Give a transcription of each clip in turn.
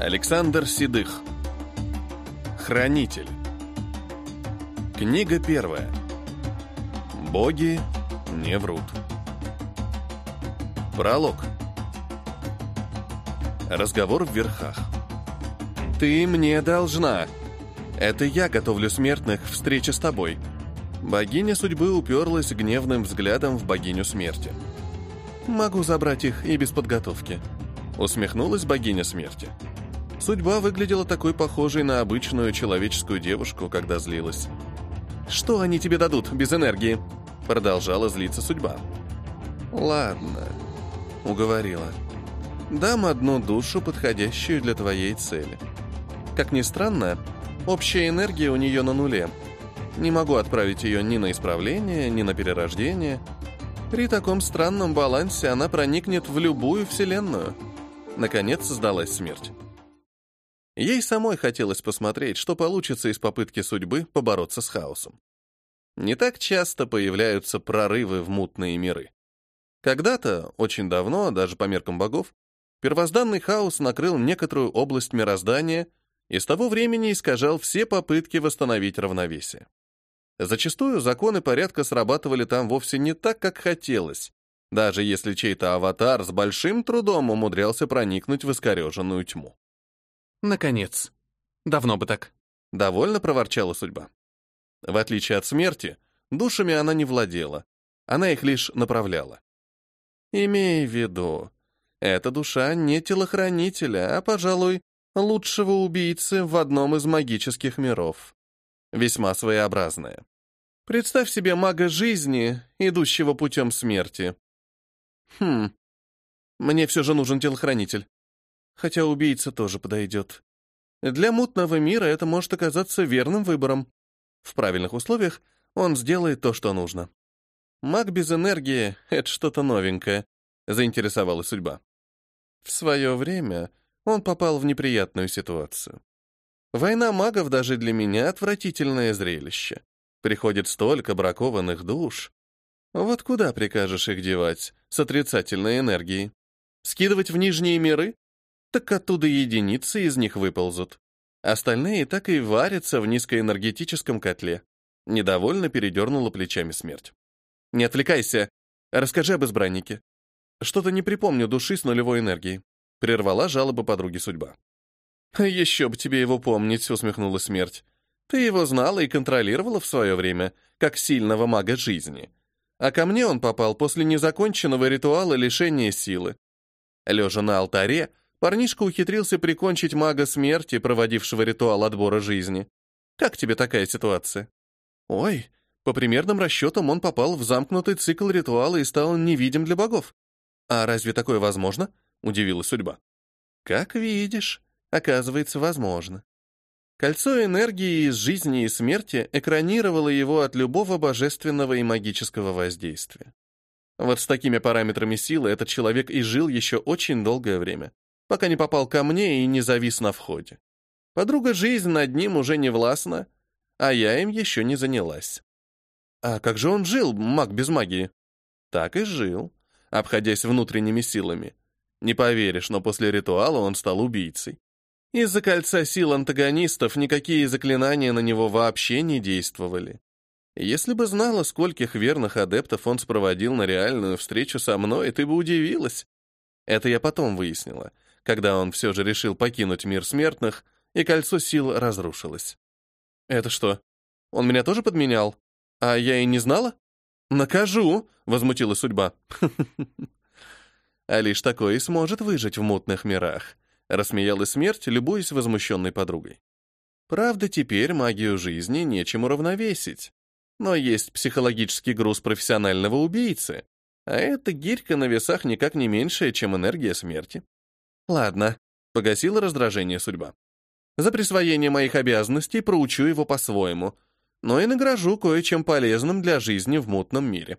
Александр Седых. Хранитель. Книга первая. Боги не врут. Пролог. Разговор в верхах. «Ты мне должна. Это я готовлю смертных к встрече с тобой». Богиня судьбы уперлась гневным взглядом в богиню смерти. «Могу забрать их и без подготовки», — усмехнулась богиня смерти. Судьба выглядела такой похожей на обычную человеческую девушку, когда злилась. «Что они тебе дадут без энергии?» Продолжала злиться судьба. «Ладно», — уговорила. «Дам одну душу, подходящую для твоей цели. Как ни странно, общая энергия у нее на нуле. Не могу отправить ее ни на исправление, ни на перерождение. При таком странном балансе она проникнет в любую вселенную». Наконец сдалась смерть. Ей самой хотелось посмотреть, что получится из попытки судьбы побороться с хаосом. Не так часто появляются прорывы в мутные миры. Когда-то, очень давно, даже по меркам богов, первозданный хаос накрыл некоторую область мироздания и с того времени искажал все попытки восстановить равновесие. Зачастую законы порядка срабатывали там вовсе не так, как хотелось, даже если чей-то аватар с большим трудом умудрялся проникнуть в искореженную тьму. Наконец. Давно бы так. Довольно проворчала судьба. В отличие от смерти, душами она не владела. Она их лишь направляла. Имей в виду, эта душа не телохранителя, а, пожалуй, лучшего убийцы в одном из магических миров. Весьма своеобразная. Представь себе мага жизни, идущего путем смерти. Хм, мне все же нужен телохранитель хотя убийца тоже подойдет. Для мутного мира это может оказаться верным выбором. В правильных условиях он сделает то, что нужно. Маг без энергии — это что-то новенькое, заинтересовалась судьба. В свое время он попал в неприятную ситуацию. Война магов даже для меня отвратительное зрелище. Приходит столько бракованных душ. Вот куда прикажешь их девать с отрицательной энергией? Скидывать в нижние миры? так оттуда единицы из них выползут. Остальные так и варятся в низкоэнергетическом котле. Недовольно передернула плечами смерть. «Не отвлекайся. Расскажи об избраннике. Что-то не припомню души с нулевой энергией». Прервала жалоба подруги судьба. «Еще бы тебе его помнить», — усмехнула смерть. «Ты его знала и контролировала в свое время, как сильного мага жизни. А ко мне он попал после незаконченного ритуала лишения силы. Лежа на алтаре, Парнишка ухитрился прикончить мага смерти, проводившего ритуал отбора жизни. Как тебе такая ситуация? Ой, по примерным расчетам он попал в замкнутый цикл ритуала и стал невидим для богов. А разве такое возможно? Удивилась судьба. Как видишь, оказывается, возможно. Кольцо энергии из жизни и смерти экранировало его от любого божественного и магического воздействия. Вот с такими параметрами силы этот человек и жил еще очень долгое время пока не попал ко мне и не завис на входе. Подруга жизнь над ним уже не властна, а я им еще не занялась. А как же он жил, маг без магии? Так и жил, обходясь внутренними силами. Не поверишь, но после ритуала он стал убийцей. Из-за кольца сил антагонистов никакие заклинания на него вообще не действовали. Если бы знала, скольких верных адептов он спроводил на реальную встречу со мной, ты бы удивилась. Это я потом выяснила, когда он все же решил покинуть мир смертных, и кольцо сил разрушилось. «Это что, он меня тоже подменял? А я и не знала?» «Накажу!» — возмутилась судьба. «А лишь такое и сможет выжить в мутных мирах», — рассмеялась смерть, любуясь возмущенной подругой. «Правда, теперь магию жизни нечему равновесить. Но есть психологический груз профессионального убийцы, а эта гирька на весах никак не меньшая, чем энергия смерти. Ладно, погасила раздражение судьба. За присвоение моих обязанностей проучу его по-своему, но и награжу кое-чем полезным для жизни в мутном мире.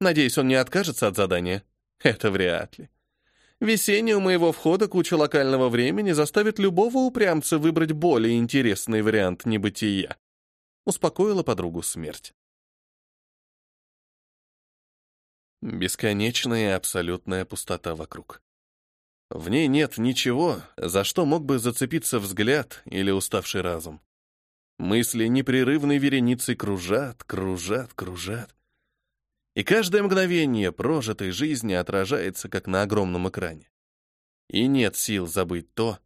Надеюсь, он не откажется от задания. Это вряд ли. Весеннее у моего входа куча локального времени заставит любого упрямца выбрать более интересный вариант небытия. Успокоила подругу смерть. Бесконечная абсолютная пустота вокруг. В ней нет ничего, за что мог бы зацепиться взгляд или уставший разум. Мысли непрерывной вереницей кружат, кружат, кружат. И каждое мгновение прожитой жизни отражается, как на огромном экране. И нет сил забыть то,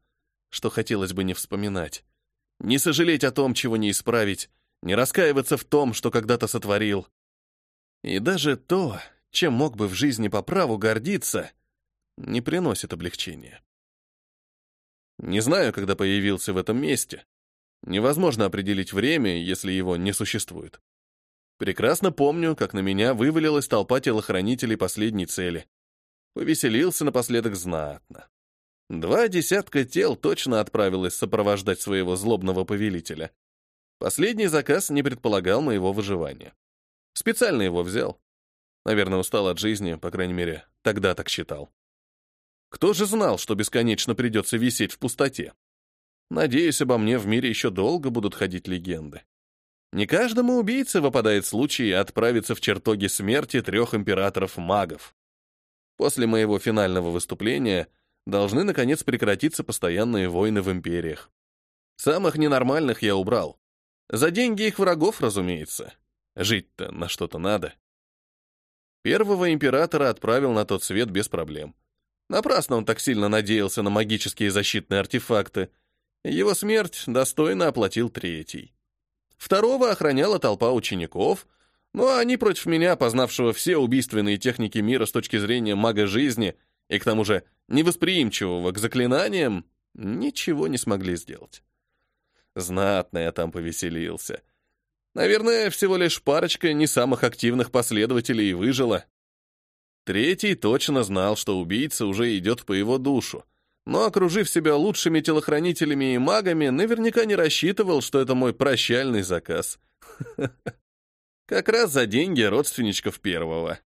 что хотелось бы не вспоминать. Не сожалеть о том, чего не исправить, не раскаиваться в том, что когда-то сотворил. И даже то, чем мог бы в жизни по праву гордиться, не приносит облегчения. Не знаю, когда появился в этом месте. Невозможно определить время, если его не существует. Прекрасно помню, как на меня вывалилась толпа телохранителей последней цели. Повеселился напоследок знатно. Два десятка тел точно отправилось сопровождать своего злобного повелителя. Последний заказ не предполагал моего выживания. Специально его взял. Наверное, устал от жизни, по крайней мере, тогда так считал. Кто же знал, что бесконечно придется висеть в пустоте? Надеюсь, обо мне в мире еще долго будут ходить легенды. Не каждому убийце выпадает случай отправиться в чертоги смерти трех императоров-магов. После моего финального выступления должны, наконец, прекратиться постоянные войны в империях. Самых ненормальных я убрал. За деньги их врагов, разумеется. Жить-то на что-то надо. Первого императора отправил на тот свет без проблем. Напрасно он так сильно надеялся на магические защитные артефакты. Его смерть достойно оплатил третий. Второго охраняла толпа учеников, но они против меня, познавшего все убийственные техники мира с точки зрения мага жизни и к тому же невосприимчивого к заклинаниям, ничего не смогли сделать. Знатно я там повеселился. Наверное, всего лишь парочка не самых активных последователей выжила. Третий точно знал, что убийца уже идет по его душу, но, окружив себя лучшими телохранителями и магами, наверняка не рассчитывал, что это мой прощальный заказ. Как раз за деньги родственничков первого.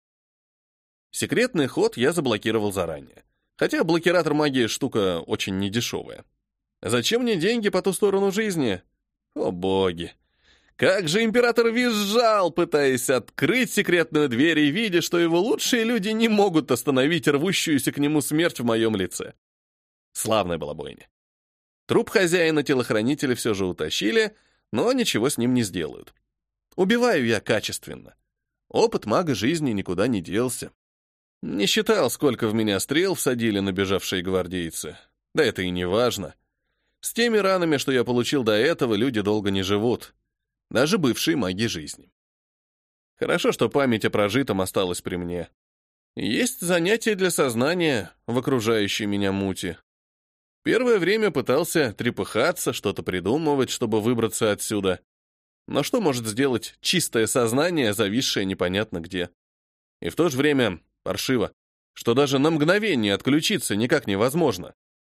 Секретный ход я заблокировал заранее. Хотя блокиратор магии штука очень недешевая. Зачем мне деньги по ту сторону жизни? О боги! Как же император визжал, пытаясь открыть секретную дверь и видя, что его лучшие люди не могут остановить рвущуюся к нему смерть в моем лице. Славная была бойня. Труп хозяина телохранителя все же утащили, но ничего с ним не сделают. Убиваю я качественно. Опыт мага жизни никуда не делся. Не считал, сколько в меня стрел всадили набежавшие гвардейцы. Да это и не важно. С теми ранами, что я получил до этого, люди долго не живут даже бывшие маги жизни. Хорошо, что память о прожитом осталась при мне. Есть занятия для сознания в окружающей меня мути. Первое время пытался трепыхаться, что-то придумывать, чтобы выбраться отсюда. Но что может сделать чистое сознание, зависшее непонятно где? И в то же время паршиво, что даже на мгновение отключиться никак невозможно.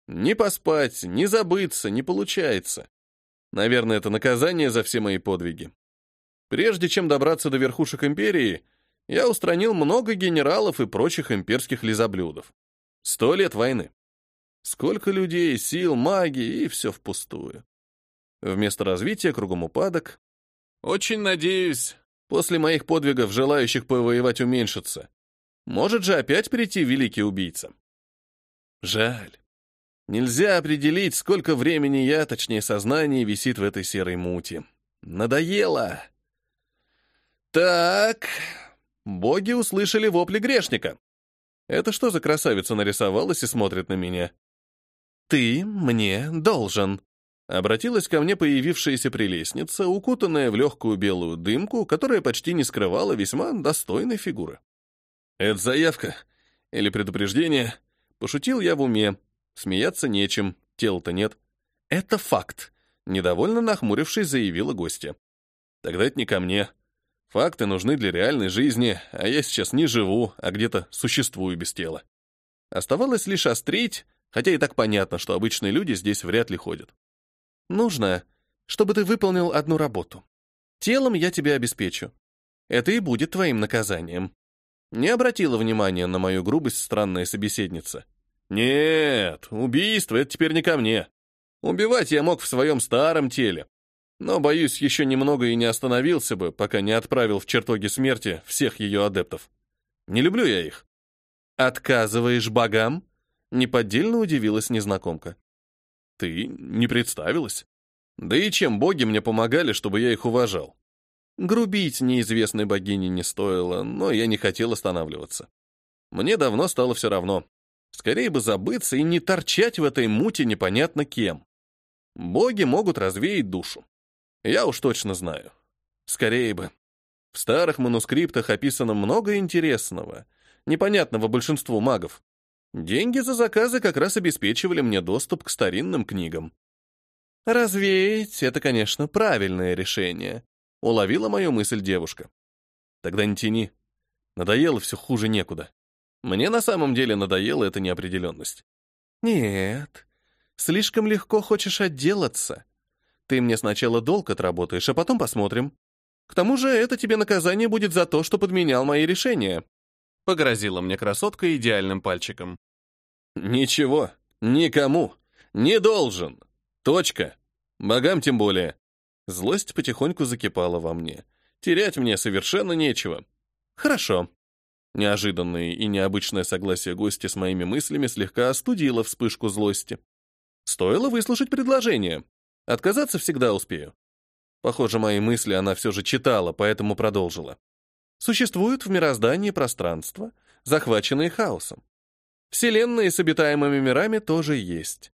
Ни поспать, ни забыться не получается. Наверное, это наказание за все мои подвиги. Прежде чем добраться до верхушек империи, я устранил много генералов и прочих имперских лизоблюдов. Сто лет войны. Сколько людей, сил, магии, и все впустую. Вместо развития кругом упадок. Очень надеюсь, после моих подвигов желающих повоевать уменьшится. Может же опять прийти великий убийца. Жаль. Нельзя определить, сколько времени я, точнее сознание, висит в этой серой мути. Надоело. Так, боги услышали вопли грешника. Это что за красавица нарисовалась и смотрит на меня? «Ты мне должен», — обратилась ко мне появившаяся прелестница, укутанная в легкую белую дымку, которая почти не скрывала весьма достойной фигуры. «Это заявка или предупреждение?» — пошутил я в уме, Смеяться нечем, тела-то нет. Это факт, недовольно нахмурившись, заявила гостья. Тогда это не ко мне. Факты нужны для реальной жизни, а я сейчас не живу, а где-то существую без тела. Оставалось лишь острить, хотя и так понятно, что обычные люди здесь вряд ли ходят. Нужно, чтобы ты выполнил одну работу. Телом я тебя обеспечу. Это и будет твоим наказанием. Не обратила внимания на мою грубость странная собеседница. Нет, убийство — это теперь не ко мне. Убивать я мог в своем старом теле. Но, боюсь, еще немного и не остановился бы, пока не отправил в чертоги смерти всех ее адептов. Не люблю я их. Отказываешь богам? Неподдельно удивилась незнакомка. Ты не представилась? Да и чем боги мне помогали, чтобы я их уважал? Грубить неизвестной богине не стоило, но я не хотел останавливаться. Мне давно стало все равно. Скорее бы забыться и не торчать в этой муте непонятно кем. Боги могут развеять душу. Я уж точно знаю. Скорее бы. В старых манускриптах описано много интересного, непонятного большинству магов. Деньги за заказы как раз обеспечивали мне доступ к старинным книгам. Развеять — это, конечно, правильное решение. Уловила мою мысль девушка. Тогда не тяни. Надоело все хуже некуда. Мне на самом деле надоела эта неопределенность. Нет, слишком легко хочешь отделаться. Ты мне сначала долг отработаешь, а потом посмотрим. К тому же это тебе наказание будет за то, что подменял мои решения. Погрозила мне красотка идеальным пальчиком. Ничего, никому, не должен. Точка. Богам тем более. Злость потихоньку закипала во мне. Терять мне совершенно нечего. Хорошо. Неожиданное и необычное согласие гостя с моими мыслями слегка остудило вспышку злости. Стоило выслушать предложение. Отказаться всегда успею. Похоже, мои мысли она все же читала, поэтому продолжила. Существуют в мироздании пространства, захваченные хаосом. Вселенные с обитаемыми мирами тоже есть.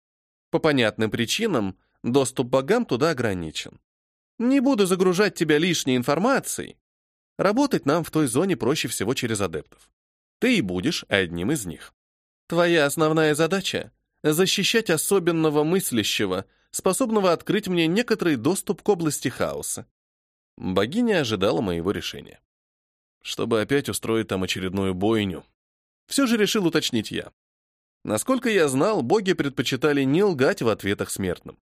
По понятным причинам доступ богам туда ограничен. Не буду загружать тебя лишней информацией. Работать нам в той зоне проще всего через адептов. Ты и будешь одним из них. Твоя основная задача — защищать особенного мыслящего, способного открыть мне некоторый доступ к области хаоса. Богиня ожидала моего решения. Чтобы опять устроить там очередную бойню. Все же решил уточнить я. Насколько я знал, боги предпочитали не лгать в ответах смертным.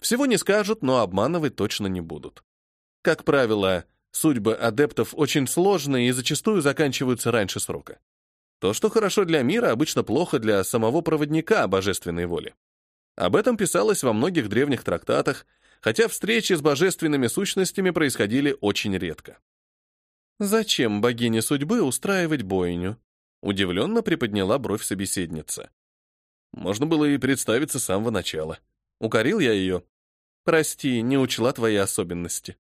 Всего не скажут, но обманывать точно не будут. Как правило, судьбы адептов очень сложные и зачастую заканчиваются раньше срока. То, что хорошо для мира, обычно плохо для самого проводника божественной воли. Об этом писалось во многих древних трактатах, хотя встречи с божественными сущностями происходили очень редко. «Зачем богине судьбы устраивать бойню?» Удивленно приподняла бровь собеседница. Можно было и представиться с самого начала. Укорил я ее. Прости, не учла твои особенности.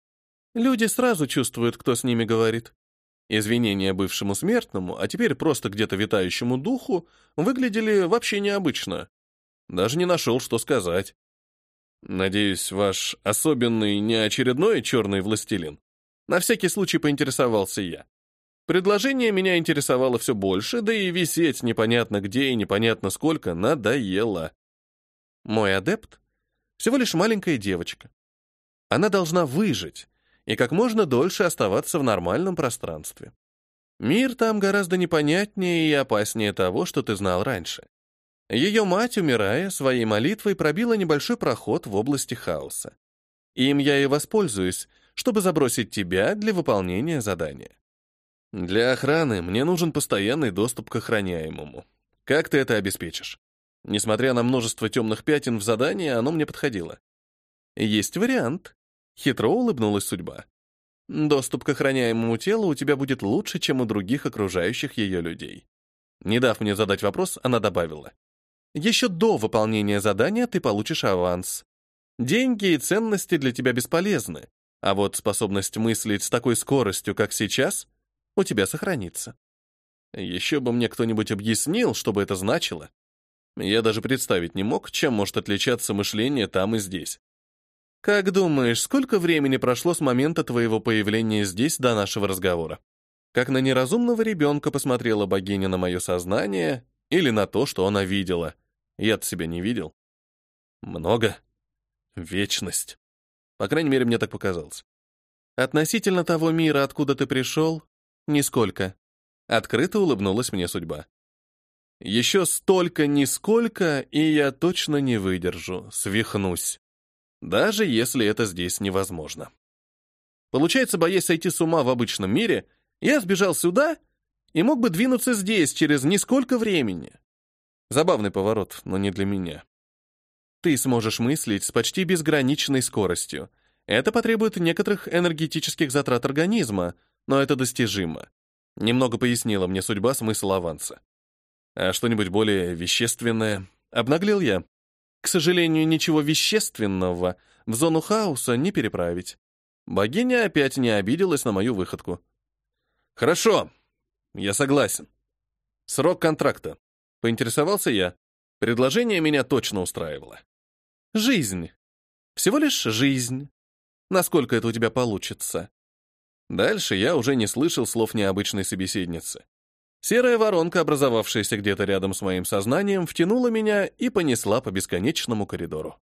Люди сразу чувствуют, кто с ними говорит. Извинения бывшему смертному, а теперь просто где-то витающему духу, выглядели вообще необычно. Даже не нашел, что сказать. Надеюсь, ваш особенный не очередной черный властелин? На всякий случай поинтересовался я. Предложение меня интересовало все больше, да и висеть непонятно где и непонятно сколько надоело. Мой адепт всего лишь маленькая девочка. Она должна выжить и как можно дольше оставаться в нормальном пространстве. Мир там гораздо непонятнее и опаснее того, что ты знал раньше. Ее мать, умирая, своей молитвой пробила небольшой проход в области хаоса. Им я и воспользуюсь, чтобы забросить тебя для выполнения задания. Для охраны мне нужен постоянный доступ к охраняемому. Как ты это обеспечишь? Несмотря на множество темных пятен в задании, оно мне подходило. Есть вариант. Хитро улыбнулась судьба. Доступ к охраняемому телу у тебя будет лучше, чем у других окружающих ее людей. Не дав мне задать вопрос, она добавила. Еще до выполнения задания ты получишь аванс. Деньги и ценности для тебя бесполезны, а вот способность мыслить с такой скоростью, как сейчас, у тебя сохранится. Еще бы мне кто-нибудь объяснил, что бы это значило. Я даже представить не мог, чем может отличаться мышление там и здесь. Как думаешь, сколько времени прошло с момента твоего появления здесь до нашего разговора? Как на неразумного ребенка посмотрела богиня на мое сознание или на то, что она видела? Я-то себя не видел. Много. Вечность. По крайней мере, мне так показалось. Относительно того мира, откуда ты пришел, нисколько. Открыто улыбнулась мне судьба. Еще столько нисколько, и я точно не выдержу, свихнусь. Даже если это здесь невозможно. Получается, боясь сойти с ума в обычном мире, я сбежал сюда и мог бы двинуться здесь через нисколько времени. Забавный поворот, но не для меня. Ты сможешь мыслить с почти безграничной скоростью. Это потребует некоторых энергетических затрат организма, но это достижимо. Немного пояснила мне судьба смысл аванса. А что-нибудь более вещественное? Обнаглел я. К сожалению, ничего вещественного в зону хаоса не переправить. Богиня опять не обиделась на мою выходку. Хорошо, я согласен. Срок контракта. Поинтересовался я. Предложение меня точно устраивало. Жизнь. Всего лишь жизнь. Насколько это у тебя получится? Дальше я уже не слышал слов необычной собеседницы. Серая воронка, образовавшаяся где-то рядом с моим сознанием, втянула меня и понесла по бесконечному коридору.